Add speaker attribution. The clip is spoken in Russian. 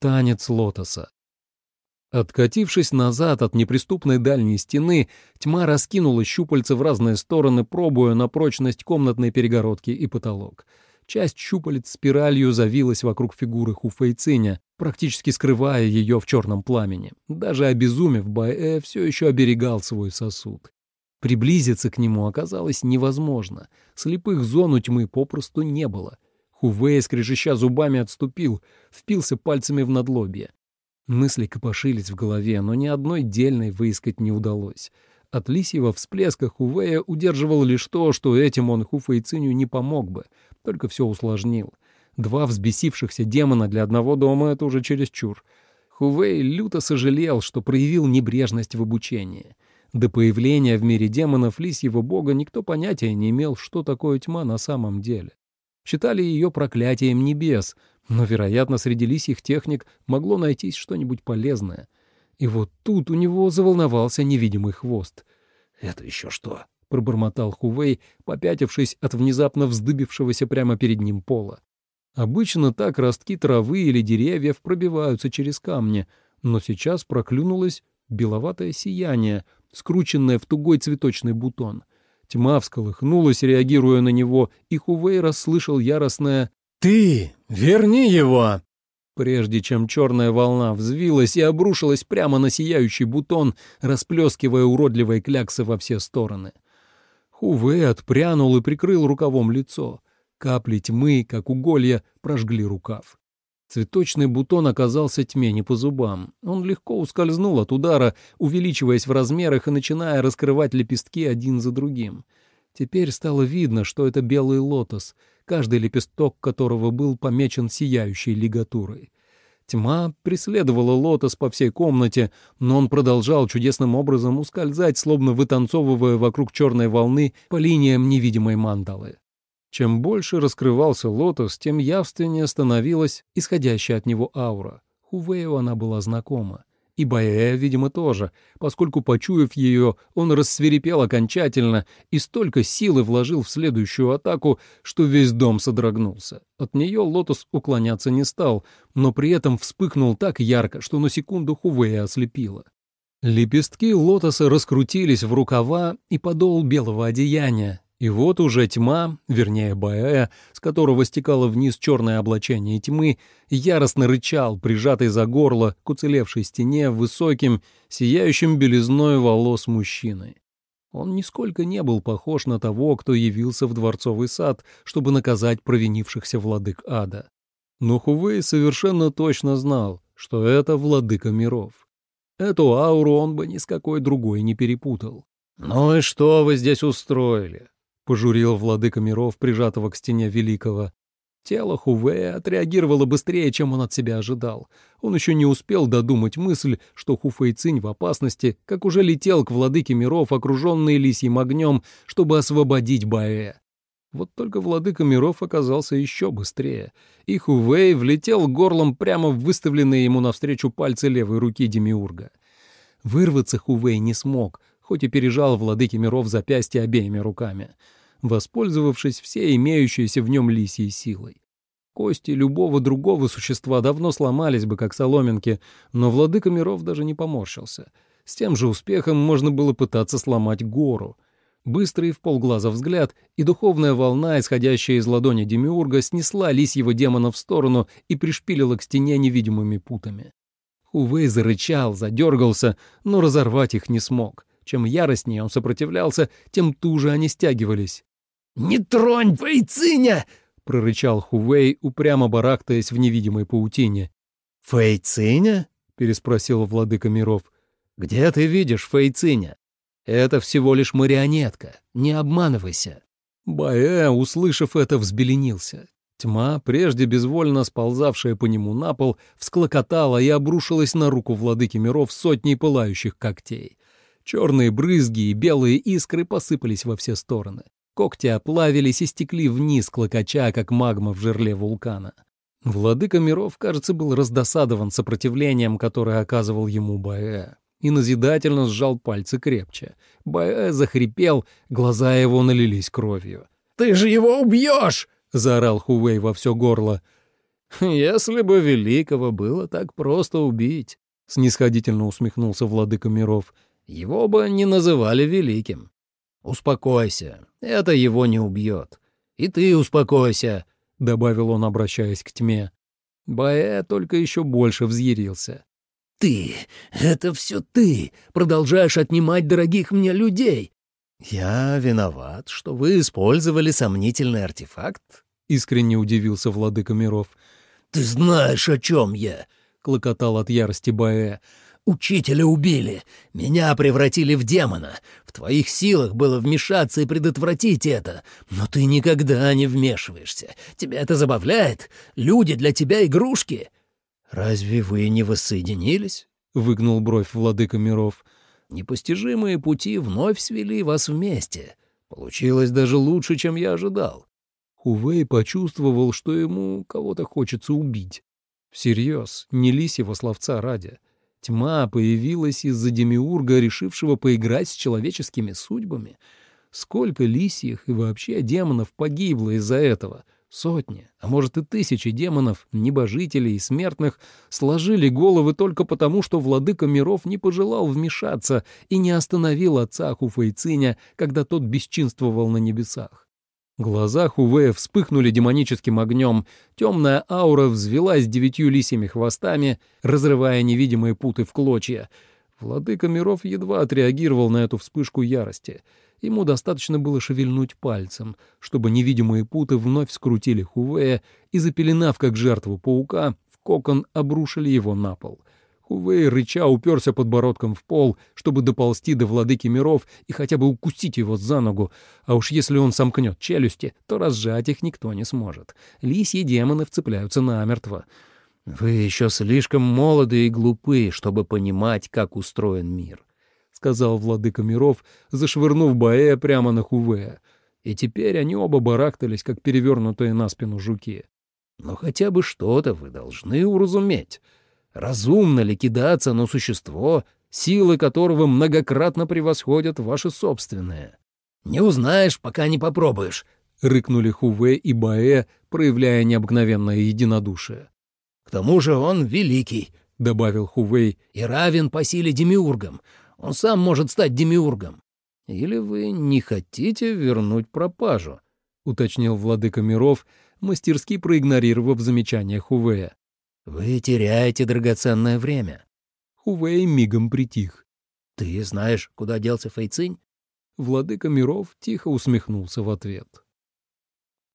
Speaker 1: Танец лотоса. Откатившись назад от неприступной дальней стены, тьма раскинула щупальца в разные стороны, пробуя на прочность комнатной перегородки и потолок. Часть щупалец спиралью завилась вокруг фигуры Хуфейциня, практически скрывая ее в черном пламени. Даже обезумев, Баэ все еще оберегал свой сосуд. Приблизиться к нему оказалось невозможно. Слепых зон у тьмы попросту не было. Хувей, скрежеща зубами, отступил, впился пальцами в надлобье. Мысли копошились в голове, но ни одной дельной выискать не удалось. От лисьего всплеска Хувея удерживал лишь то, что этим он Хуфейциню не помог бы, только все усложнил. Два взбесившихся демона для одного дома — это уже чересчур. Хувей люто сожалел, что проявил небрежность в обучении. До появления в мире демонов лисьего бога никто понятия не имел, что такое тьма на самом деле. Считали ее проклятием небес, но, вероятно, среди лисьих техник могло найтись что-нибудь полезное. И вот тут у него заволновался невидимый хвост. «Это еще что?» — пробормотал Хувей, попятившись от внезапно вздыбившегося прямо перед ним пола. Обычно так ростки травы или деревьев пробиваются через камни, но сейчас проклюнулось беловатое сияние, скрученное в тугой цветочный бутон. Тьма всколыхнулась, реагируя на него, и Хувей расслышал яростное «Ты! Верни его!» Прежде чем черная волна взвилась и обрушилась прямо на сияющий бутон, расплескивая уродливые кляксы во все стороны. Хувей отпрянул и прикрыл рукавом лицо. Капли тьмы, как уголья, прожгли рукав. Цветочный бутон оказался тьме не по зубам. Он легко ускользнул от удара, увеличиваясь в размерах и начиная раскрывать лепестки один за другим. Теперь стало видно, что это белый лотос, каждый лепесток которого был помечен сияющей лигатурой. Тьма преследовала лотос по всей комнате, но он продолжал чудесным образом ускользать, словно вытанцовывая вокруг черной волны по линиям невидимой мандалы. Чем больше раскрывался лотос, тем явственнее становилась исходящая от него аура. Хувею она была знакома. И Баэ, видимо, тоже, поскольку, почуяв ее, он рассверепел окончательно и столько силы вложил в следующую атаку, что весь дом содрогнулся. От нее лотос уклоняться не стал, но при этом вспыхнул так ярко, что на секунду Хувея ослепило. Лепестки лотоса раскрутились в рукава и подол белого одеяния, и вот уже тьма, вернее Баэ, с которого стекало вниз черное облачение тьмы, яростно рычал, прижатый за горло к уцелевшей стене высоким, сияющим белизной волос мужчиной. Он нисколько не был похож на того, кто явился в дворцовый сад, чтобы наказать провинившихся владык ада. Но Хувей совершенно точно знал, что это владыка миров. Эту ауру он бы ни с какой другой не перепутал. «Ну и что вы здесь устроили?» Пожурил владыка миров, прижатого к стене великого. Тело Хувея отреагировало быстрее, чем он от себя ожидал. Он еще не успел додумать мысль, что Хуфейцинь в опасности, как уже летел к владыке миров, окруженный лисьим огнем, чтобы освободить Баэ. Вот только владыка миров оказался еще быстрее, и Хувей влетел горлом прямо в выставленные ему навстречу пальцы левой руки Демиурга. Вырваться Хувей не смог, хоть и пережал владыке миров запястье обеими руками — воспользовавшись всей имеющейся в нем лисьей силой. Кости любого другого существа давно сломались бы, как соломинки, но владыка миров даже не поморщился. С тем же успехом можно было пытаться сломать гору. Быстрый в полглаза взгляд, и духовная волна, исходящая из ладони Демиурга, снесла лисьего демона в сторону и пришпилила к стене невидимыми путами. Хувей зарычал, задергался, но разорвать их не смог. Чем яростнее он сопротивлялся, тем туже они стягивались. «Не тронь, Фейциня!» — прорычал Хувей, упрямо барахтаясь в невидимой паутине. «Фейциня?» — переспросил владыка миров. «Где ты видишь Фейциня? Это всего лишь марионетка, не обманывайся». Баэ, услышав это, взбеленился. Тьма, прежде безвольно сползавшая по нему на пол, всклокотала и обрушилась на руку владыки миров сотней пылающих когтей. Черные брызги и белые искры посыпались во все стороны. Когти оплавились и стекли вниз, клокоча, как магма в жерле вулкана. Владыка миров, кажется, был раздосадован сопротивлением, которое оказывал ему Баэ, и назидательно сжал пальцы крепче. Баэ захрипел, глаза его налились кровью. «Ты же его убьешь!» — заорал Хувей во все горло. «Если бы Великого было так просто убить», — снисходительно усмехнулся владыка миров, — «его бы не называли Великим. Успокойся, это его не убьет. И ты успокойся», — добавил он, обращаясь к тьме. Баэ только еще больше взъярился.
Speaker 2: «Ты, это все ты, продолжаешь отнимать дорогих мне людей!» «Я виноват, что вы использовали сомнительный артефакт?» — искренне удивился владыка миров. «Ты знаешь, о чем я!» — клокотал от ярости Баэ. «Учителя убили, меня превратили в демона. В твоих силах было вмешаться и предотвратить это, но ты никогда не вмешиваешься. Тебя это забавляет? Люди для тебя игрушки!» «Разве вы не воссоединились?» — выгнул бровь владыка миров. «Непостижимые пути вновь свели вас вместе. Получилось даже лучше, чем я ожидал. Хувей почувствовал, что ему кого-то хочется убить. Всерьез, не лисьего словца ради. Тьма появилась из-за демиурга, решившего поиграть с человеческими судьбами. Сколько лисьих и вообще демонов погибло из-за этого? Сотни, а может и тысячи демонов, небожителей и смертных сложили головы только потому, что владыка миров не пожелал вмешаться и не остановил отца Хуфейциня, когда тот бесчинствовал на небесах. Глаза Хувея вспыхнули демоническим огнем, темная аура взвелась девятью лисьими хвостами, разрывая невидимые путы в клочья. Владыка миров едва отреагировал на эту вспышку ярости. Ему достаточно было шевельнуть пальцем, чтобы невидимые путы вновь скрутили Хувея и, запеленав как жертву паука, в кокон обрушили его на пол — Хувей рыча уперся подбородком в пол, чтобы доползти до владыки миров и хотя бы укусить его за ногу, а уж если он сомкнет челюсти, то разжать их никто не сможет. Лисьи демоны вцепляются намертво. «Вы еще слишком молоды и глупы, чтобы понимать, как устроен мир», — сказал владыка миров, зашвырнув Баэя прямо на Хувея. И теперь они оба барахтались, как перевернутые на спину жуки. «Но хотя бы что-то вы должны уразуметь». Разумно ли кидаться на существо, силы которого многократно превосходят ваши собственные? «Не узнаешь, пока не попробуешь», — рыкнули Хуве и Баэ, проявляя необыкновенное единодушие. «К тому же он великий», — добавил Хувей, — «и равен по силе демиургам. Он сам может стать демиургом». «Или вы не хотите вернуть пропажу?» — уточнил владыка миров, мастерски проигнорировав замечание Хувея. «Вы теряете драгоценное время». Хувей мигом притих. «Ты знаешь, куда делся Фейцинь?» Владыка миров тихо усмехнулся в ответ.